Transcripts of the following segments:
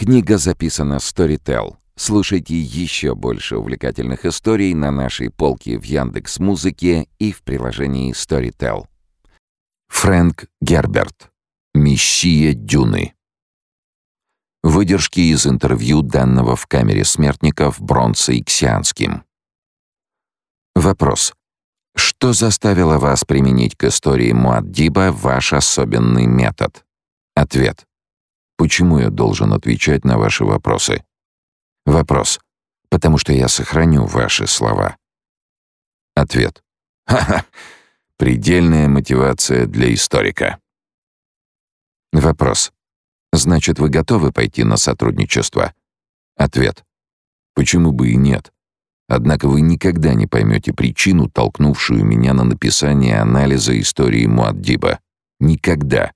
Книга записана Storytel. Слушайте еще больше увлекательных историй на нашей полке в Яндекс Музыке и в приложении Storytel. Фрэнк Герберт. Мессия Дюны. Выдержки из интервью данного в камере смертников Бронса Иксианским. Вопрос. Что заставило вас применить к истории Муаддиба ваш особенный метод? Ответ. Почему я должен отвечать на ваши вопросы? Вопрос. Потому что я сохраню ваши слова. Ответ. Ха-ха. Предельная мотивация для историка. Вопрос. Значит, вы готовы пойти на сотрудничество? Ответ. Почему бы и нет? Однако вы никогда не поймете причину, толкнувшую меня на написание анализа истории Муаддиба. Никогда.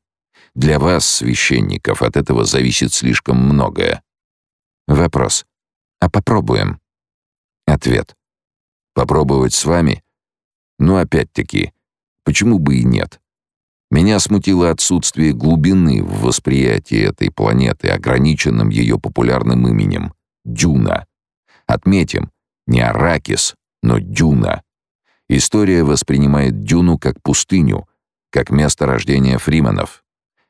Для вас, священников, от этого зависит слишком многое. Вопрос. А попробуем? Ответ. Попробовать с вами? Ну, опять-таки, почему бы и нет? Меня смутило отсутствие глубины в восприятии этой планеты, ограниченным ее популярным именем — Дюна. Отметим, не Аракис, но Дюна. История воспринимает Дюну как пустыню, как место рождения фриманов,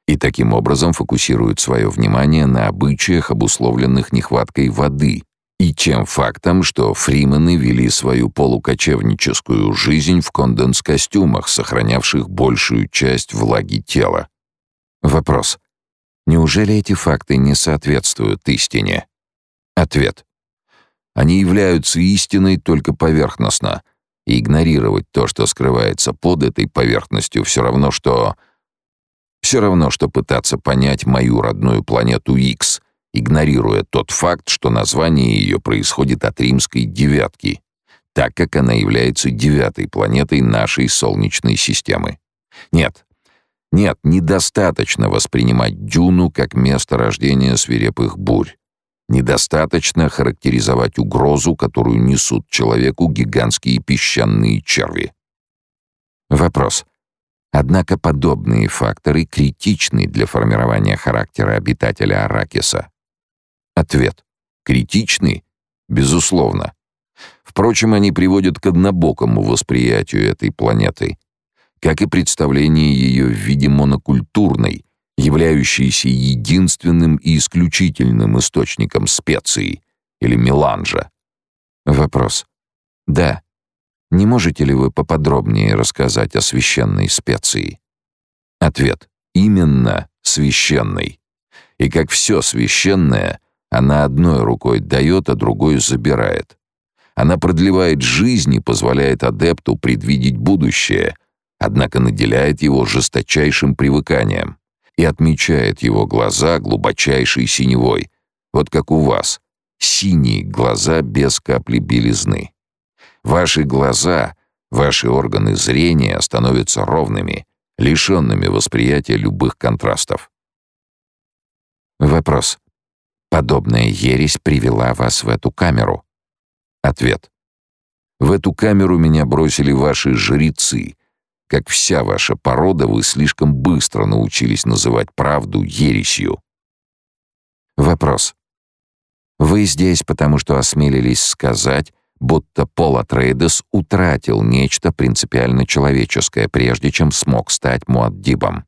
и таким образом фокусирует свое внимание на обычаях, обусловленных нехваткой воды, и тем фактом, что фримены вели свою полукочевническую жизнь в конденс-костюмах, сохранявших большую часть влаги тела. Вопрос. Неужели эти факты не соответствуют истине? Ответ. Они являются истиной только поверхностно, и игнорировать то, что скрывается под этой поверхностью, все равно, что... Все равно, что пытаться понять мою родную планету X, игнорируя тот факт, что название ее происходит от римской «девятки», так как она является девятой планетой нашей Солнечной системы. Нет, нет, недостаточно воспринимать Дюну как место рождения свирепых бурь. Недостаточно характеризовать угрозу, которую несут человеку гигантские песчаные черви. Вопрос. Однако подобные факторы критичны для формирования характера обитателя Аракиса. Ответ. Критичны? Безусловно. Впрочем, они приводят к однобокому восприятию этой планеты, как и представление ее в виде монокультурной, являющийся единственным и исключительным источником специй или меланжа. Вопрос. Да. Не можете ли вы поподробнее рассказать о священной специи? Ответ. Именно священной. И как все священное, она одной рукой дает, а другой забирает. Она продлевает жизнь и позволяет адепту предвидеть будущее, однако наделяет его жесточайшим привыканием и отмечает его глаза глубочайшей синевой, вот как у вас, синие глаза без капли белизны. Ваши глаза, ваши органы зрения становятся ровными, лишенными восприятия любых контрастов. Вопрос. Подобная ересь привела вас в эту камеру? Ответ. В эту камеру меня бросили ваши жрецы — как вся ваша порода, вы слишком быстро научились называть правду ересью. Вопрос. Вы здесь потому, что осмелились сказать, будто Пол Атрейдес утратил нечто принципиально человеческое, прежде чем смог стать Муаддибом?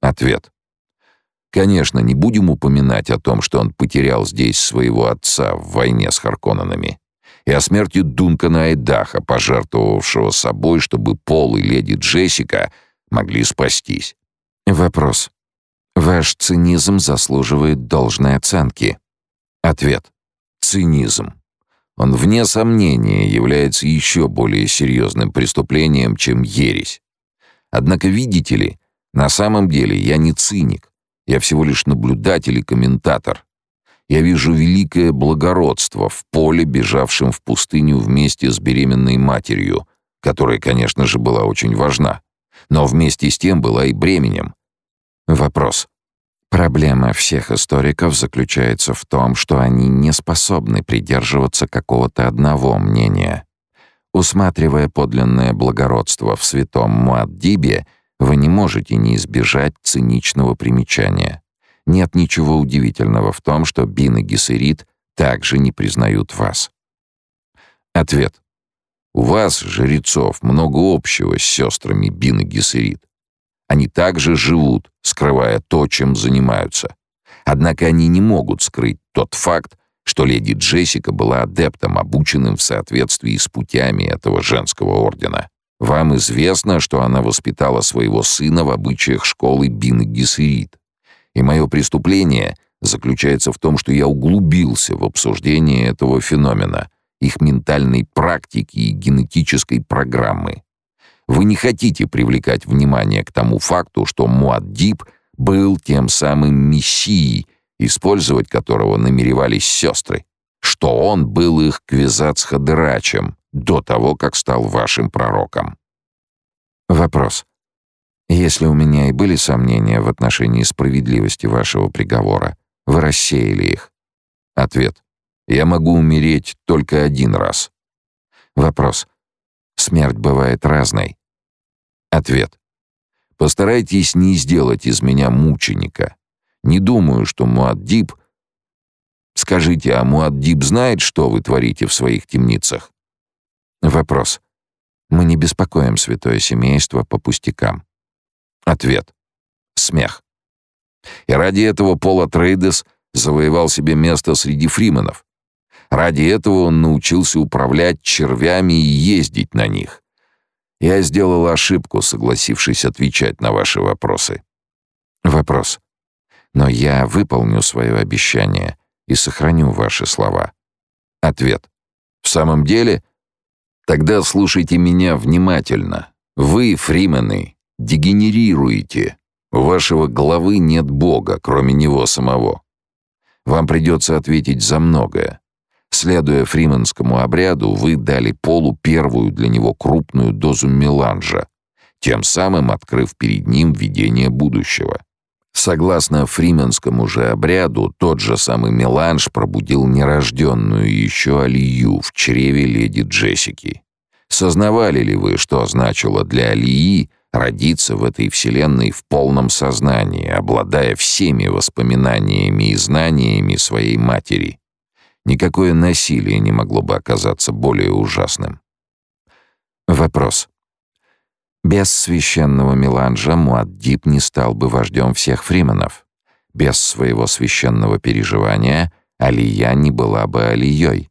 Ответ. Конечно, не будем упоминать о том, что он потерял здесь своего отца в войне с Харконненами и о смерти Дункана Айдаха, пожертвовавшего собой, чтобы Пол и леди Джессика могли спастись. Вопрос. Ваш цинизм заслуживает должной оценки. Ответ. Цинизм. Он, вне сомнения, является еще более серьезным преступлением, чем ересь. Однако, видите ли, на самом деле я не циник. Я всего лишь наблюдатель и комментатор я вижу великое благородство в поле, бежавшем в пустыню вместе с беременной матерью, которая, конечно же, была очень важна, но вместе с тем была и бременем. Вопрос. Проблема всех историков заключается в том, что они не способны придерживаться какого-то одного мнения. Усматривая подлинное благородство в святом Муаддибе, вы не можете не избежать циничного примечания. Нет ничего удивительного в том, что Бин и Гессерит также не признают вас. Ответ. У вас, жрецов, много общего с сестрами Бин и Гессерит. Они также живут, скрывая то, чем занимаются. Однако они не могут скрыть тот факт, что леди Джессика была адептом, обученным в соответствии с путями этого женского ордена. Вам известно, что она воспитала своего сына в обычаях школы Бин Гессерит. И мое преступление заключается в том, что я углубился в обсуждение этого феномена, их ментальной практики и генетической программы. Вы не хотите привлекать внимание к тому факту, что Муаддиб был тем самым мессией, использовать которого намеревались сестры, что он был их квизацхадырачем до того, как стал вашим пророком. Вопрос. Если у меня и были сомнения в отношении справедливости вашего приговора, вы рассеяли их? Ответ. Я могу умереть только один раз. Вопрос. Смерть бывает разной. Ответ. Постарайтесь не сделать из меня мученика. Не думаю, что Муаддиб... Скажите, а Муаддиб знает, что вы творите в своих темницах? Вопрос. Мы не беспокоим святое семейство по пустякам. Ответ. Смех. И ради этого Пола Трейдес завоевал себе место среди фрименов. Ради этого он научился управлять червями и ездить на них. Я сделал ошибку, согласившись отвечать на ваши вопросы. Вопрос. Но я выполню свое обещание и сохраню ваши слова. Ответ. В самом деле? Тогда слушайте меня внимательно. Вы, фримены, дегенерируете. У вашего главы нет Бога, кроме него самого. Вам придется ответить за многое. Следуя фриманскому обряду, вы дали Полу первую для него крупную дозу меланжа, тем самым открыв перед ним видение будущего. Согласно фрименскому же обряду, тот же самый меланж пробудил нерожденную еще Алию в чреве леди Джессики. Сознавали ли вы, что значило для Алии родиться в этой вселенной в полном сознании, обладая всеми воспоминаниями и знаниями своей матери? Никакое насилие не могло бы оказаться более ужасным. Вопрос. Без священного меланжа Муаддиб не стал бы вождем всех фрименов. Без своего священного переживания Алия не была бы Алией.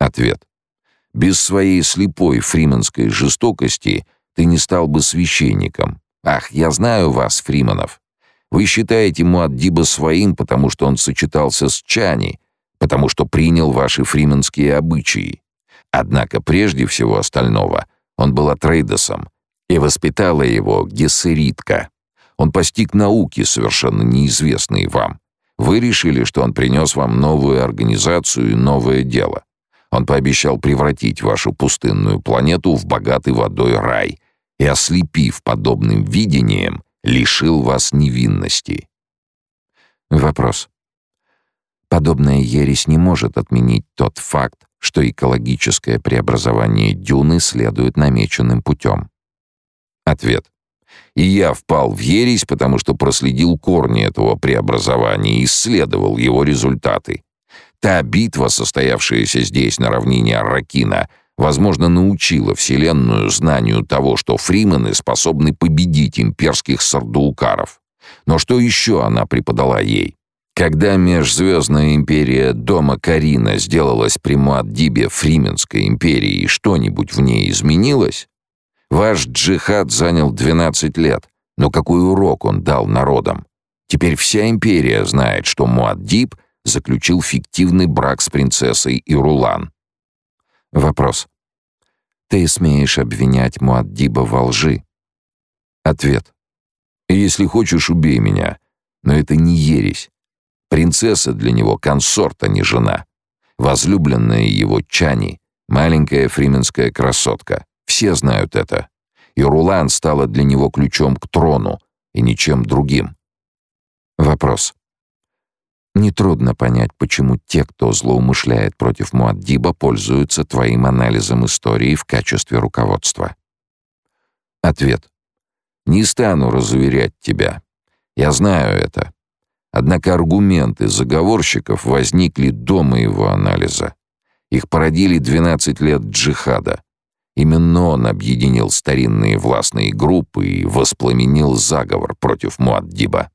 Ответ. Без своей слепой фрименской жестокости ты не стал бы священником. Ах, я знаю вас, фриманов. Вы считаете Муаддиба своим, потому что он сочетался с Чани, потому что принял ваши фрименские обычаи. Однако прежде всего остального он был Атрейдосом, и воспитала его Гессеритка. Он постиг науки, совершенно неизвестные вам. Вы решили, что он принес вам новую организацию и новое дело. Он пообещал превратить вашу пустынную планету в богатый водой рай и, ослепив подобным видением, лишил вас невинности. Вопрос. Подобная ересь не может отменить тот факт, что экологическое преобразование дюны следует намеченным путем. Ответ. И я впал в ересь, потому что проследил корни этого преобразования и исследовал его результаты. Та битва, состоявшаяся здесь на равнине Арракина, возможно, научила Вселенную знанию того, что фримены способны победить имперских сардуукаров. Но что еще она преподала ей? Когда межзвездная империя Дома Карина сделалась при Муаддибе Фрименской империей, что-нибудь в ней изменилось? Ваш джихад занял 12 лет, но какой урок он дал народам? Теперь вся империя знает, что Муаддиб заключил фиктивный брак с принцессой Ирулан. Вопрос. Ты смеешь обвинять Муаддиба во лжи? Ответ. Если хочешь, убей меня, но это не ересь. Принцесса для него консорт, а не жена. Возлюбленная его Чани, маленькая фрименская красотка. Все знают это. И Рулан стала для него ключом к трону, и ничем другим. Вопрос. Нетрудно понять, почему те, кто злоумышляет против Муаддиба, пользуются твоим анализом истории в качестве руководства. Ответ. Не стану разуверять тебя. Я знаю это. Однако аргументы заговорщиков возникли до моего анализа. Их породили 12 лет джихада. Именно он объединил старинные властные группы и воспламенил заговор против Муаддиба.